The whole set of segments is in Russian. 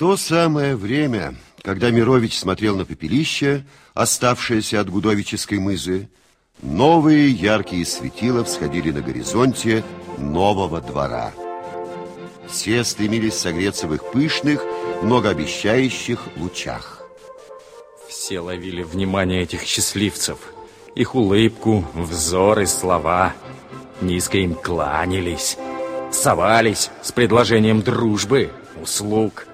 то самое время, когда Мирович смотрел на пепелище, оставшееся от Гудовической мызы, новые яркие светила всходили на горизонте нового двора. Все стремились согреться в их пышных, многообещающих лучах. Все ловили внимание этих счастливцев. Их улыбку, взоры, слова. Низко им кланялись. Совались с предложением дружбы, услуг.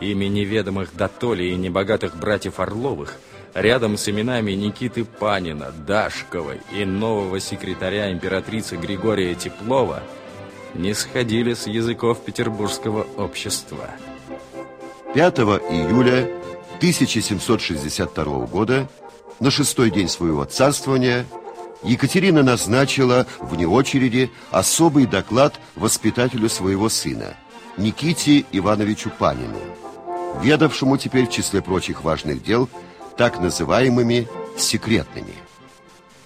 Имя неведомых Датоли и небогатых братьев Орловых рядом с именами Никиты Панина, Дашковой и нового секретаря императрицы Григория Теплова не сходили с языков петербургского общества. 5 июля 1762 года, на шестой день своего царствования, Екатерина назначила вне очереди особый доклад воспитателю своего сына, Никите Ивановичу Панину, ведавшему теперь в числе прочих важных дел так называемыми секретными.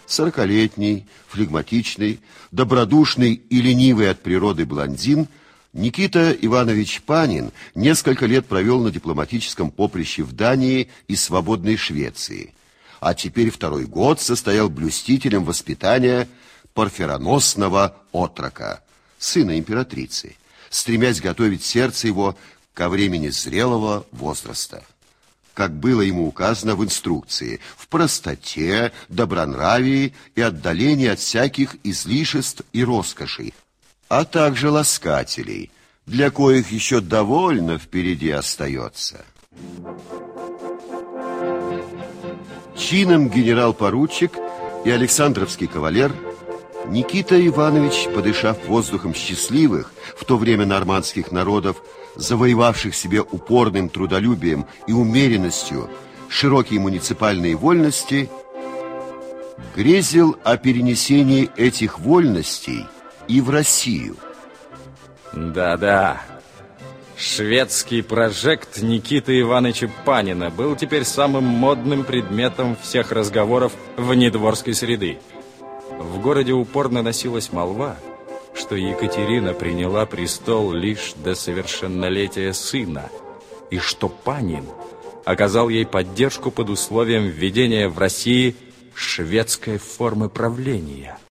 Сорокалетний, флегматичный, добродушный и ленивый от природы блондин Никита Иванович Панин несколько лет провел на дипломатическом поприще в Дании и свободной Швеции, а теперь второй год состоял блюстителем воспитания парфироносного отрока, сына императрицы, стремясь готовить сердце его ко времени зрелого возраста как было ему указано в инструкции, в простоте, добронравии и отдалении от всяких излишеств и роскошей, а также ласкателей, для коих еще довольно впереди остается. Чином генерал-поручик и Александровский кавалер Никита Иванович, подышав воздухом счастливых, в то время нормандских народов, завоевавших себе упорным трудолюбием и умеренностью широкие муниципальные вольности, грезил о перенесении этих вольностей и в Россию. Да-да, шведский прожект Никиты Ивановича Панина был теперь самым модным предметом всех разговоров внедворской среды. В городе упорно носилась молва – что Екатерина приняла престол лишь до совершеннолетия сына, и что Панин оказал ей поддержку под условием введения в России шведской формы правления –